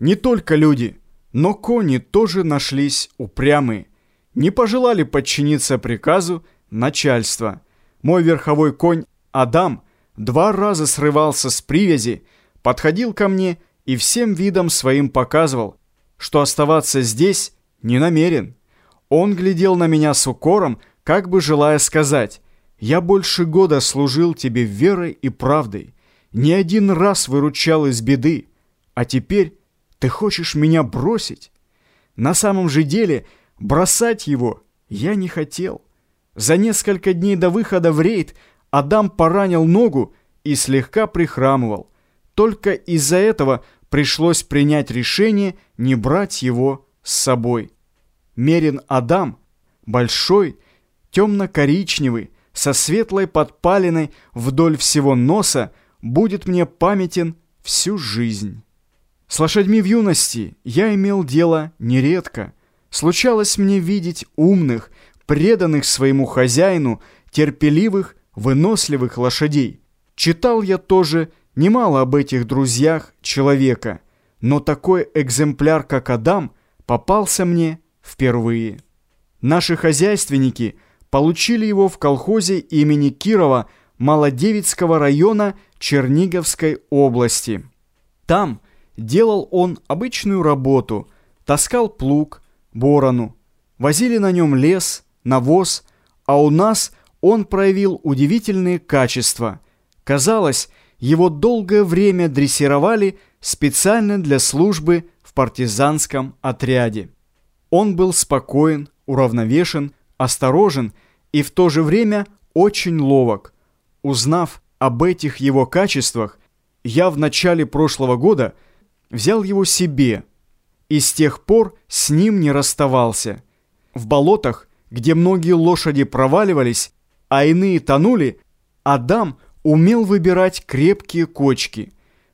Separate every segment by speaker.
Speaker 1: Не только люди, но кони тоже нашлись упрямые. Не пожелали подчиниться приказу начальства. Мой верховой конь Адам два раза срывался с привязи, подходил ко мне и всем видом своим показывал, что оставаться здесь не намерен. Он глядел на меня с укором, как бы желая сказать, «Я больше года служил тебе верой и правдой, не один раз выручал из беды, а теперь ты хочешь меня бросить? На самом же деле бросать его я не хотел. За несколько дней до выхода в рейд Адам поранил ногу и слегка прихрамывал. Только из-за этого пришлось принять решение не брать его с собой. Мерин Адам, большой, темно-коричневый, со светлой подпалиной вдоль всего носа, будет мне памятен всю жизнь. С лошадьми в юности я имел дело нередко. Случалось мне видеть умных, преданных своему хозяину, терпеливых, выносливых лошадей. Читал я тоже немало об этих друзьях человека, но такой экземпляр, как Адам, попался мне впервые. Наши хозяйственники получили его в колхозе имени Кирова Малодевицкого района Черниговской области. Там – Делал он обычную работу, таскал плуг, борону. Возили на нем лес, навоз, а у нас он проявил удивительные качества. Казалось, его долгое время дрессировали специально для службы в партизанском отряде. Он был спокоен, уравновешен, осторожен и в то же время очень ловок. Узнав об этих его качествах, я в начале прошлого года – взял его себе и с тех пор с ним не расставался. В болотах, где многие лошади проваливались, а иные тонули, Адам умел выбирать крепкие кочки.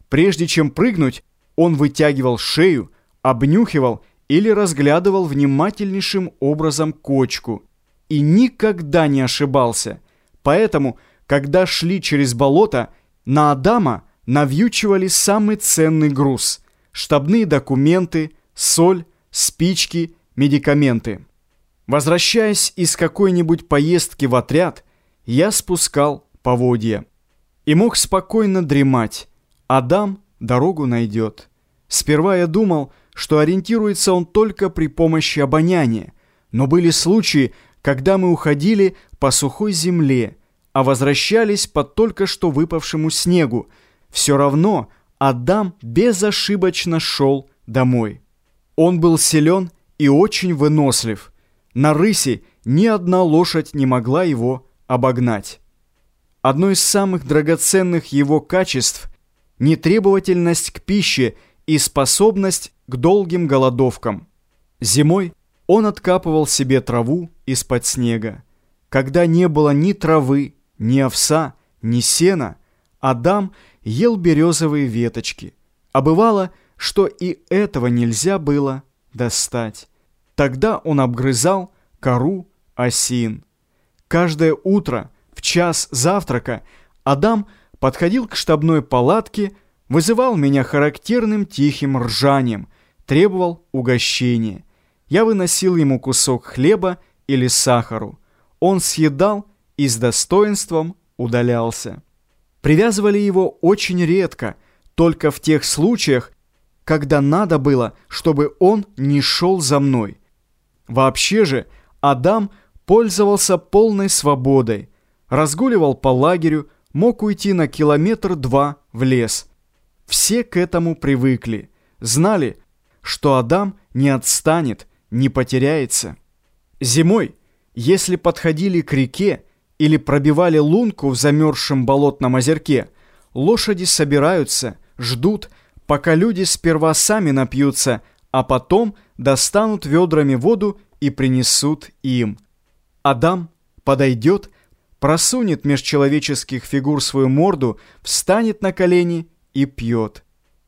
Speaker 1: Прежде чем прыгнуть, он вытягивал шею, обнюхивал или разглядывал внимательнейшим образом кочку и никогда не ошибался. Поэтому, когда шли через болото, на Адама навьючивали самый ценный груз – штабные документы, соль, спички, медикаменты. Возвращаясь из какой-нибудь поездки в отряд, я спускал поводья. И мог спокойно дремать. Адам дорогу найдет. Сперва я думал, что ориентируется он только при помощи обоняния, но были случаи, когда мы уходили по сухой земле, а возвращались по только что выпавшему снегу. Все равно Адам безошибочно шел домой. Он был силен и очень вынослив. На рысе ни одна лошадь не могла его обогнать. Одно из самых драгоценных его качеств – нетребовательность к пище и способность к долгим голодовкам. Зимой он откапывал себе траву из-под снега. Когда не было ни травы, ни овса, ни сена, Адам – ел березовые веточки, а бывало, что и этого нельзя было достать. Тогда он обгрызал кору осин. Каждое утро в час завтрака Адам подходил к штабной палатке, вызывал меня характерным тихим ржанием, требовал угощения. Я выносил ему кусок хлеба или сахару. Он съедал и с достоинством удалялся. Привязывали его очень редко, только в тех случаях, когда надо было, чтобы он не шел за мной. Вообще же Адам пользовался полной свободой, разгуливал по лагерю, мог уйти на километр-два в лес. Все к этому привыкли, знали, что Адам не отстанет, не потеряется. Зимой, если подходили к реке, или пробивали лунку в замерзшем болотном озерке, лошади собираются, ждут, пока люди сперва сами напьются, а потом достанут ведрами воду и принесут им. Адам подойдет, просунет меж человеческих фигур свою морду, встанет на колени и пьет.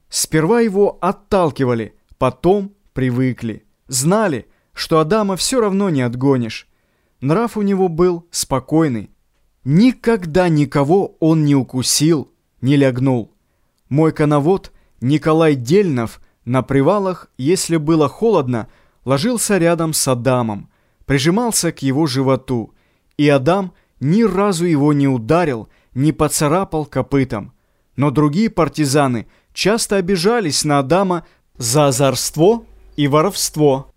Speaker 1: Сперва его отталкивали, потом привыкли. Знали, что Адама все равно не отгонишь. Нрав у него был спокойный. Никогда никого он не укусил, не лягнул. Мой коновод Николай Дельнов На привалах, если было холодно, ложился рядом с Адамом, прижимался к его животу, и Адам ни разу его не ударил, не поцарапал копытом. Но другие партизаны часто обижались на Адама за озорство и воровство.